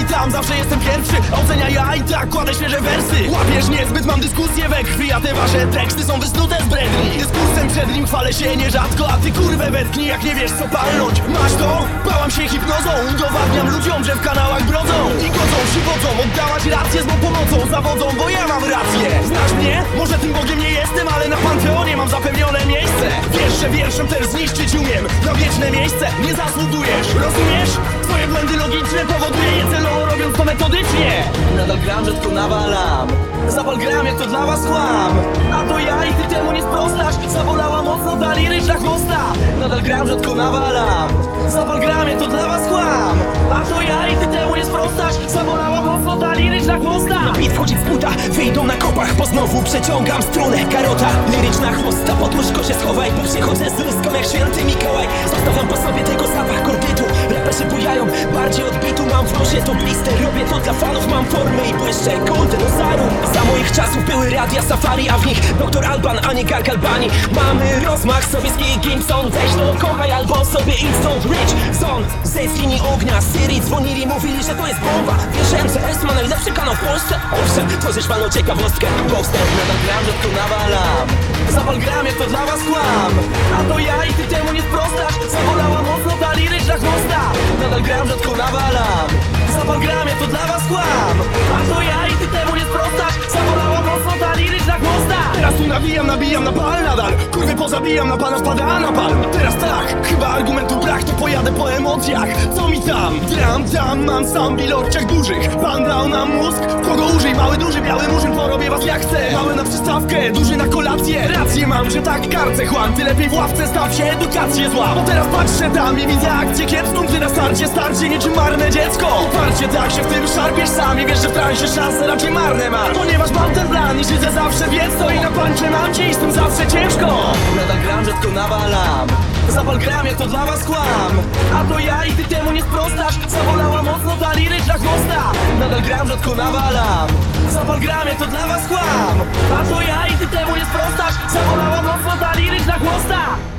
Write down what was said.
tam Zawsze jestem pierwszy, ocenia ja i tak kładę świeże wersy. Łapiesz niezbyt, mam dyskusję we krwi A te wasze teksty są wysnute z bredni. Dyskursem przed nim chwalę się nierzadko A ty kurwę wetknij, jak nie wiesz co palnąć. Masz to? Bałam się hipnozą. Udowadniam ludziom, że w kanałach brodzą. I godzą się wodzą, oddałaś rację z mą pomocą. Zawodzą, bo ja mam rację. Znasz mnie? Może tym Bogiem nie jestem, ale na Panteonie mam zapewnione że wierszem też zniszczyć umiem. Na wieczne miejsce nie zasługujesz Rozumiesz? Twoje błędy logiczne powoduje je celowo robiąc to metodycznie. Nadal gram, rzadko nawalam. Zapal gram, jak to dla was kłam. A to ja i ty temu nie sprostasz. Zabolała mocno ta liryczna chłosta. Nadal gram, rzadko nawalam. Zapal gram, jak to dla was kłam. A to ja i ty temu nie sprostasz przeciągam strunę Karota, liryczna chłosta Pod łóżko się schowaj, bo przychodzę z ruską jak święty Mikołaj. Zostawiam po sobie tego zapach kordytu Raperzy bujają, bardziej odbitu Mam w nosie to blister, robię to dla fanów. Mam formę i błyszczę, golden ozaru Za moich czasów były radia safari A w nich doktor Alban, a nie Garg Albani. Mamy rozmach, sobie z Gimson Weź to kochaj albo sobie idź stąd Rich Zone, ze z linii ognia Syrii dzwonili, mówili, że to jest bomba. Wiesz, MCS ma najlepszy kanał w Polsce. Owszem, tworzysz walną ciekawostkę. Ghoster, Nadal gram, rzadko nawalam. Zapal gram, jak to dla was kłam. A to ja i ty temu nie sprostasz Zabolała mocno ta liryczna chłosta. Nadal gram, rzadko nawalam. Zapal gram, jak to dla was kłam. A to ja i ty temu nie sprostasz Zabolała mocno ta liryczna chłosta. Teraz tu nawijam, nabijam na pal nadal. Kurwy pozabijam, na pana spada na pal. Teraz tak, chyba emocjach, co mi tam? Dram, dam, mam sam ilościach dużych. Pan dał nam mózg, kogo użyj? Mały, duży, biały murzyn, porobię was jak chcę. Mały na przystawkę, duży na kolację. Rację mam, że tak karcę chłam. Ty lepiej w ławce staw się, edukację zła. Bo teraz patrzę tam i widzę akcję kiepską. Gdy na starcie starcie niczym marne dziecko. Uparcie tak się w tym szarpiesz sam I wiesz, że w transie szanse raczej marne masz Ponieważ mam ten plan i siedzę zawsze wiedz to I na pancze mam. Cię i z tym zawsze ciężko. Nadal gram, rzadko nawalam Zapal gram, jak to dla was kłam. A to ja i ty temu nie sprostasz. Zabolała mocno ta liryczna chłosta. Nadal gram, rzadko nawalam. Zapal gram, jak to dla was kłam. A to ja i ty temu nie sprostasz. Zabolała mocno ta liryczna chłosta